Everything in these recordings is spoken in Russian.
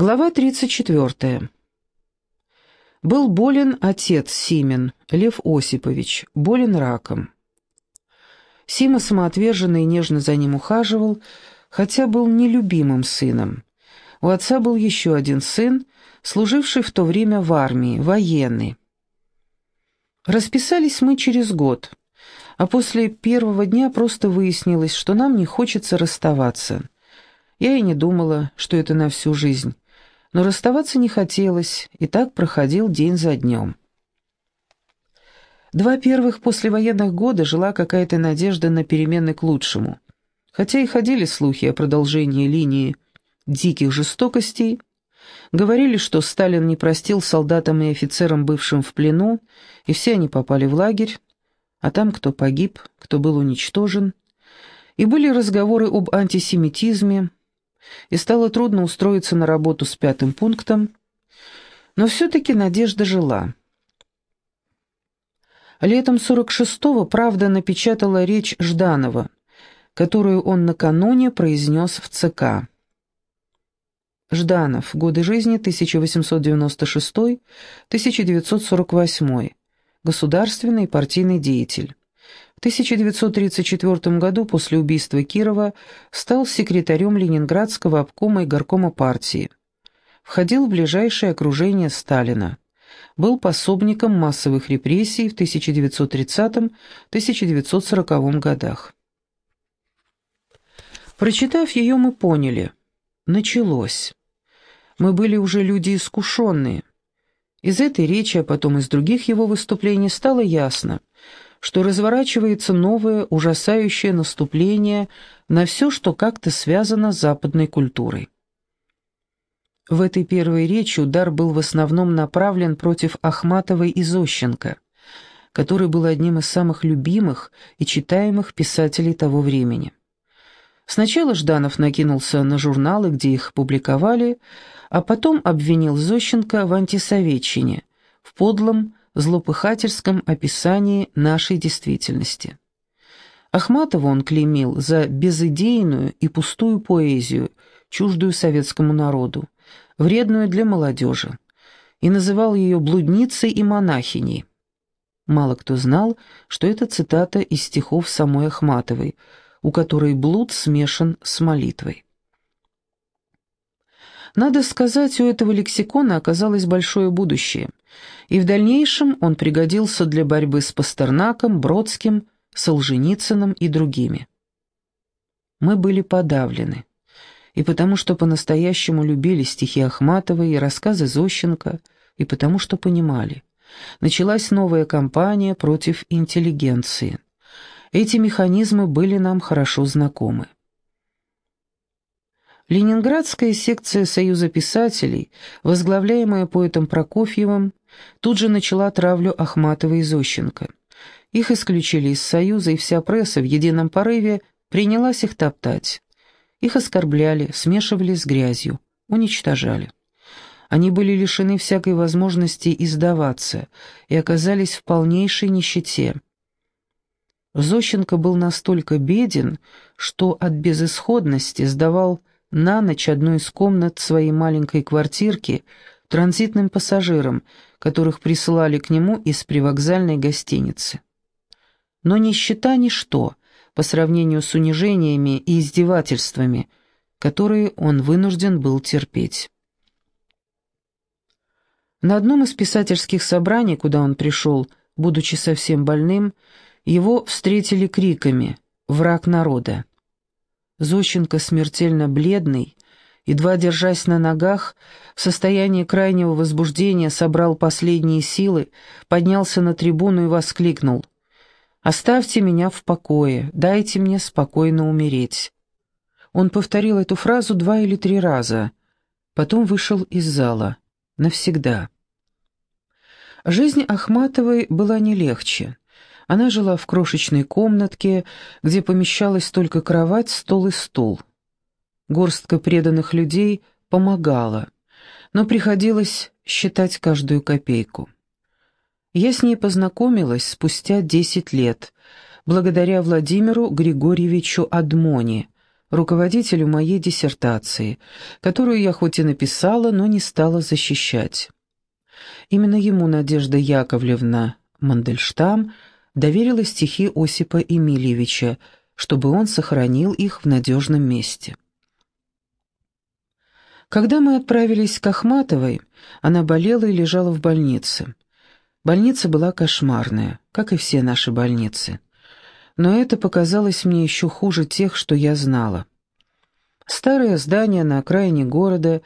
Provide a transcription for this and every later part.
Глава 34. Был болен отец Симен, Лев Осипович, болен раком. Сима самоотверженно и нежно за ним ухаживал, хотя был нелюбимым сыном. У отца был еще один сын, служивший в то время в армии, военный. Расписались мы через год, а после первого дня просто выяснилось, что нам не хочется расставаться. Я и не думала, что это на всю жизнь но расставаться не хотелось, и так проходил день за днем. Два первых послевоенных года жила какая-то надежда на перемены к лучшему. Хотя и ходили слухи о продолжении линии диких жестокостей, говорили, что Сталин не простил солдатам и офицерам, бывшим в плену, и все они попали в лагерь, а там кто погиб, кто был уничтожен, и были разговоры об антисемитизме, и стало трудно устроиться на работу с пятым пунктом, но все-таки надежда жила. Летом 46-го «Правда» напечатала речь Жданова, которую он накануне произнес в ЦК. Жданов. Годы жизни 1896-1948. Государственный партийный деятель. В 1934 году после убийства Кирова стал секретарем Ленинградского обкома и горкома партии. Входил в ближайшее окружение Сталина. Был пособником массовых репрессий в 1930-1940 годах. Прочитав ее, мы поняли. Началось. Мы были уже люди искушенные. Из этой речи, а потом из других его выступлений стало ясно – что разворачивается новое ужасающее наступление на все, что как-то связано с западной культурой. В этой первой речи удар был в основном направлен против Ахматовой и Зощенко, который был одним из самых любимых и читаемых писателей того времени. Сначала Жданов накинулся на журналы, где их публиковали, а потом обвинил Зощенко в антисоветчине, в подлом, злопыхательском описании нашей действительности. Ахматова он клеймил за безыдейную и пустую поэзию, чуждую советскому народу, вредную для молодежи, и называл ее блудницей и монахиней. Мало кто знал, что это цитата из стихов самой Ахматовой, у которой блуд смешан с молитвой. Надо сказать, у этого лексикона оказалось большое будущее, и в дальнейшем он пригодился для борьбы с Пастернаком, Бродским, Солженицыным и другими. Мы были подавлены, и потому что по-настоящему любили стихи Ахматовой и рассказы Зощенко, и потому что понимали. Началась новая кампания против интеллигенции. Эти механизмы были нам хорошо знакомы. Ленинградская секция Союза писателей, возглавляемая поэтом Прокофьевым, тут же начала травлю Ахматова и Зощенко. Их исключили из Союза, и вся пресса в едином порыве принялась их топтать. Их оскорбляли, смешивали с грязью, уничтожали. Они были лишены всякой возможности издаваться и оказались в полнейшей нищете. Зощенко был настолько беден, что от безысходности сдавал на ночь одну из комнат своей маленькой квартирки транзитным пассажирам, которых присылали к нему из привокзальной гостиницы. Но нищета – ничто по сравнению с унижениями и издевательствами, которые он вынужден был терпеть. На одном из писательских собраний, куда он пришел, будучи совсем больным, его встретили криками «Враг народа!». Зощенко, смертельно бледный, едва держась на ногах, в состоянии крайнего возбуждения собрал последние силы, поднялся на трибуну и воскликнул «Оставьте меня в покое, дайте мне спокойно умереть». Он повторил эту фразу два или три раза, потом вышел из зала. Навсегда. Жизнь Ахматовой была не легче. Она жила в крошечной комнатке, где помещалась только кровать, стол и стул. Горстка преданных людей помогала, но приходилось считать каждую копейку. Я с ней познакомилась спустя десять лет, благодаря Владимиру Григорьевичу Адмони, руководителю моей диссертации, которую я хоть и написала, но не стала защищать. Именно ему Надежда Яковлевна Мандельштам доверила стихи Осипа Емельевича, чтобы он сохранил их в надежном месте. Когда мы отправились к Ахматовой, она болела и лежала в больнице. Больница была кошмарная, как и все наши больницы. Но это показалось мне еще хуже тех, что я знала. Старое здание на окраине города,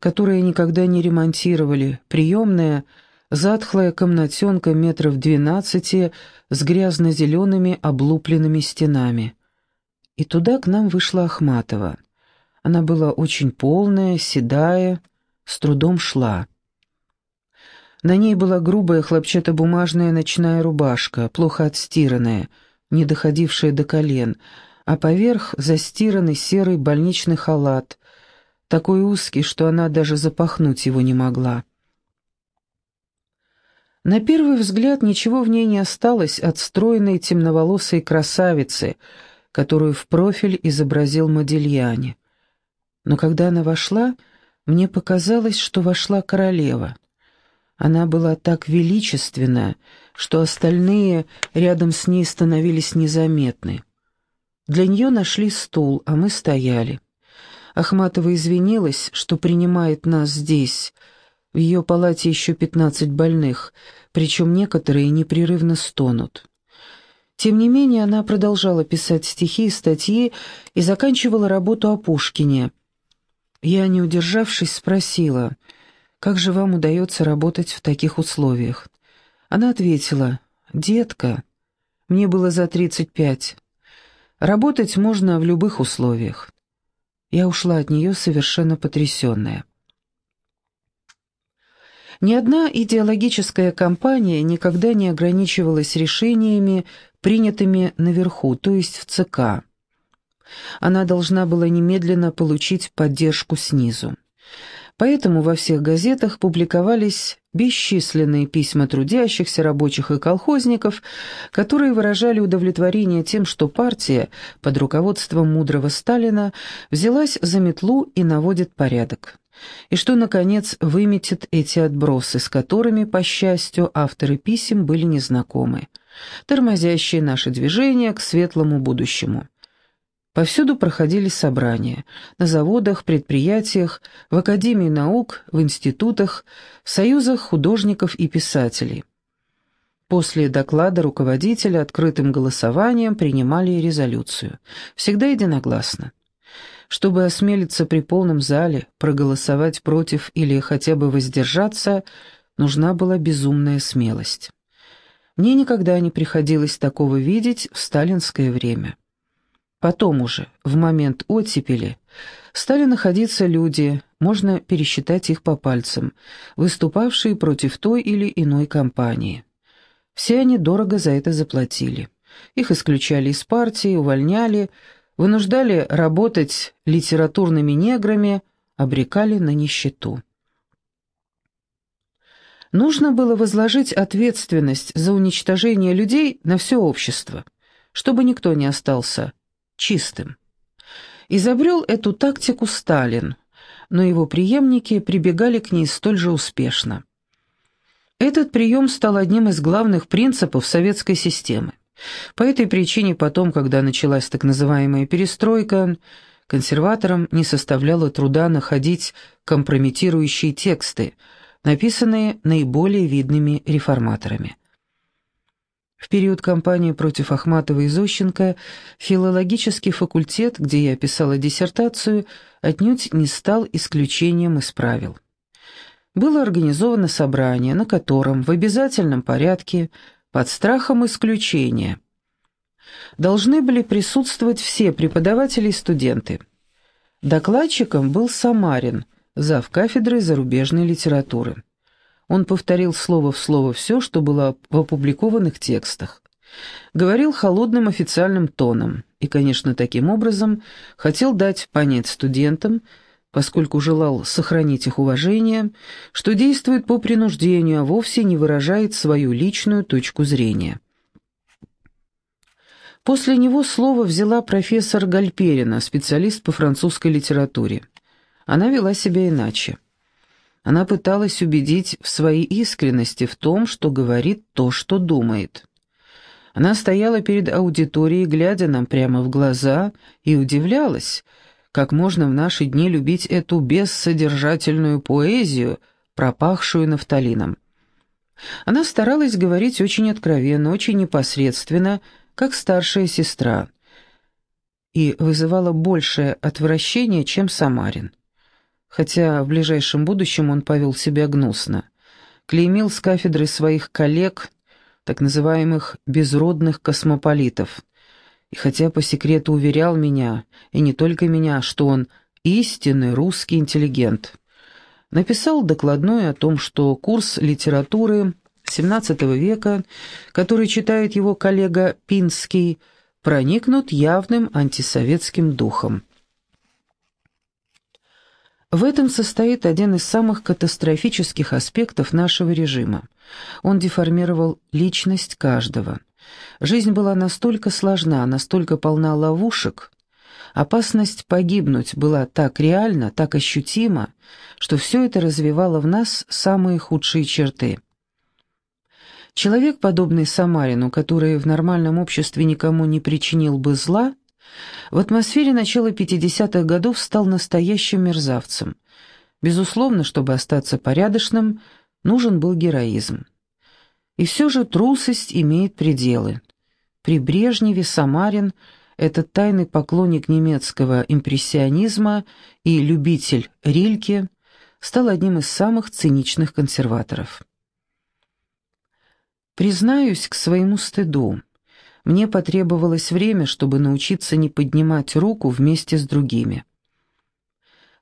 которое никогда не ремонтировали, приемная, затхлая комнатенка метров двенадцати с грязно-зелеными облупленными стенами. И туда к нам вышла Ахматова. Она была очень полная, седая, с трудом шла. На ней была грубая хлопчатобумажная ночная рубашка, плохо отстиранная, не доходившая до колен, а поверх застиранный серый больничный халат, такой узкий, что она даже запахнуть его не могла. На первый взгляд ничего в ней не осталось от стройной темноволосой красавицы, которую в профиль изобразил Модильяне. Но когда она вошла, мне показалось, что вошла королева. Она была так величественна, что остальные рядом с ней становились незаметны. Для нее нашли стул, а мы стояли. Ахматова извинилась, что принимает нас здесь. В ее палате еще пятнадцать больных, причем некоторые непрерывно стонут. Тем не менее, она продолжала писать стихи и статьи и заканчивала работу о Пушкине. Я, не удержавшись, спросила — как же вам удается работать в таких условиях?» Она ответила, «Детка, мне было за тридцать пять. Работать можно в любых условиях». Я ушла от нее совершенно потрясенная. Ни одна идеологическая кампания никогда не ограничивалась решениями, принятыми наверху, то есть в ЦК. Она должна была немедленно получить поддержку снизу. Поэтому во всех газетах публиковались бесчисленные письма трудящихся, рабочих и колхозников, которые выражали удовлетворение тем, что партия под руководством мудрого Сталина взялась за метлу и наводит порядок. И что, наконец, выметит эти отбросы, с которыми, по счастью, авторы писем были незнакомы, тормозящие наше движение к светлому будущему. Повсюду проходили собрания. На заводах, предприятиях, в Академии наук, в институтах, в союзах художников и писателей. После доклада руководителя открытым голосованием принимали резолюцию. Всегда единогласно. Чтобы осмелиться при полном зале проголосовать против или хотя бы воздержаться, нужна была безумная смелость. Мне никогда не приходилось такого видеть в сталинское время. Потом уже, в момент оттепели, стали находиться люди, можно пересчитать их по пальцам, выступавшие против той или иной компании. Все они дорого за это заплатили. Их исключали из партии, увольняли, вынуждали работать литературными неграми, обрекали на нищету. Нужно было возложить ответственность за уничтожение людей на все общество, чтобы никто не остался чистым. Изобрел эту тактику Сталин, но его преемники прибегали к ней столь же успешно. Этот прием стал одним из главных принципов советской системы. По этой причине потом, когда началась так называемая перестройка, консерваторам не составляло труда находить компрометирующие тексты, написанные наиболее видными реформаторами. В период кампании против Ахматова и Зощенко филологический факультет, где я писала диссертацию, отнюдь не стал исключением из правил. Было организовано собрание, на котором в обязательном порядке, под страхом исключения, должны были присутствовать все преподаватели и студенты. Докладчиком был Самарин, зав. кафедры зарубежной литературы. Он повторил слово в слово все, что было в опубликованных текстах. Говорил холодным официальным тоном и, конечно, таким образом хотел дать понять студентам, поскольку желал сохранить их уважение, что действует по принуждению, а вовсе не выражает свою личную точку зрения. После него слово взяла профессор Гальперина, специалист по французской литературе. Она вела себя иначе. Она пыталась убедить в своей искренности в том, что говорит то, что думает. Она стояла перед аудиторией, глядя нам прямо в глаза, и удивлялась, как можно в наши дни любить эту бессодержательную поэзию, пропахшую нафталином. Она старалась говорить очень откровенно, очень непосредственно, как старшая сестра, и вызывала большее отвращение, чем Самарин хотя в ближайшем будущем он повел себя гнусно. Клеймил с кафедры своих коллег, так называемых «безродных космополитов», и хотя по секрету уверял меня, и не только меня, что он истинный русский интеллигент, написал докладную о том, что курс литературы XVII века, который читает его коллега Пинский, проникнут явным антисоветским духом. В этом состоит один из самых катастрофических аспектов нашего режима. Он деформировал личность каждого. Жизнь была настолько сложна, настолько полна ловушек, опасность погибнуть была так реальна, так ощутима, что все это развивало в нас самые худшие черты. Человек, подобный Самарину, который в нормальном обществе никому не причинил бы зла, в атмосфере начала 50-х годов стал настоящим мерзавцем. Безусловно, чтобы остаться порядочным, нужен был героизм. И все же трусость имеет пределы. При Брежневе Самарин, этот тайный поклонник немецкого импрессионизма и любитель Рильке, стал одним из самых циничных консерваторов. Признаюсь к своему стыду, мне потребовалось время, чтобы научиться не поднимать руку вместе с другими.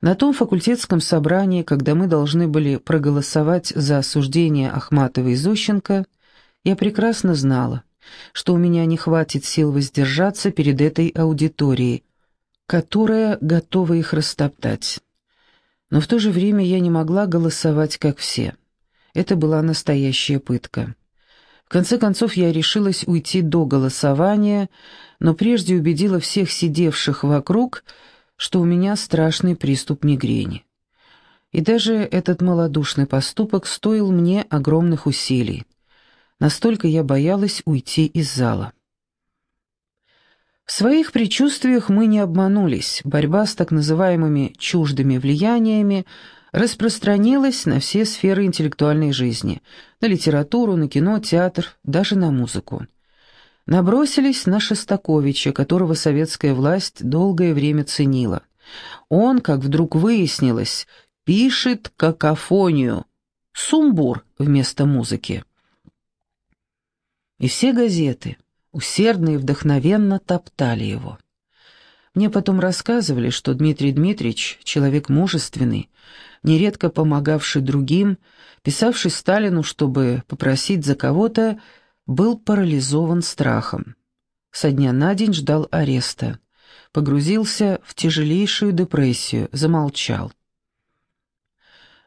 На том факультетском собрании, когда мы должны были проголосовать за осуждение Ахматова и Зощенко, я прекрасно знала, что у меня не хватит сил воздержаться перед этой аудиторией, которая готова их растоптать. Но в то же время я не могла голосовать, как все. Это была настоящая пытка. В конце концов я решилась уйти до голосования, но прежде убедила всех сидевших вокруг, что у меня страшный приступ мигрени. И даже этот малодушный поступок стоил мне огромных усилий. Настолько я боялась уйти из зала. В своих предчувствиях мы не обманулись. Борьба с так называемыми «чуждыми влияниями» распространилась на все сферы интеллектуальной жизни, на литературу, на кино, театр, даже на музыку. Набросились на Шостаковича, которого советская власть долгое время ценила. Он, как вдруг выяснилось, пишет какофонию, сумбур вместо музыки. И все газеты усердно и вдохновенно топтали его. Мне потом рассказывали, что Дмитрий Дмитриевич, человек мужественный, нередко помогавший другим, писавший Сталину, чтобы попросить за кого-то, был парализован страхом. Со дня на день ждал ареста. Погрузился в тяжелейшую депрессию, замолчал.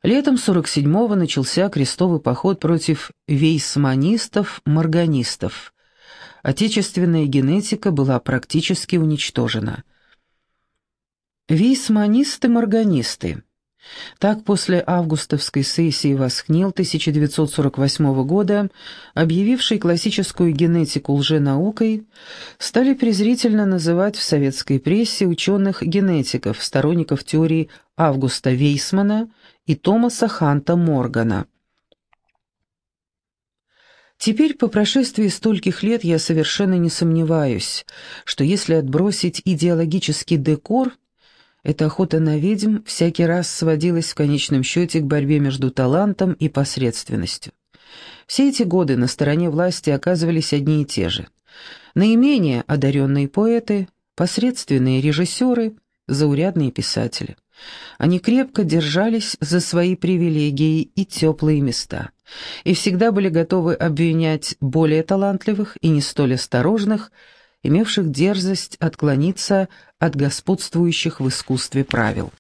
Летом 47-го начался крестовый поход против вейсманистов-морганистов. Отечественная генетика была практически уничтожена – Вейсманисты-морганисты. Так после августовской сессии Восхнил 1948 года, объявивший классическую генетику лженаукой, стали презрительно называть в советской прессе ученых-генетиков, сторонников теории Августа Вейсмана и Томаса Ханта Моргана. Теперь, по прошествии стольких лет, я совершенно не сомневаюсь, что если отбросить идеологический декор – эта охота на ведьм всякий раз сводилась в конечном счете к борьбе между талантом и посредственностью. Все эти годы на стороне власти оказывались одни и те же. Наименее одаренные поэты, посредственные режиссеры, заурядные писатели. Они крепко держались за свои привилегии и теплые места, и всегда были готовы обвинять более талантливых и не столь осторожных, имевших дерзость отклониться от господствующих в искусстве правил.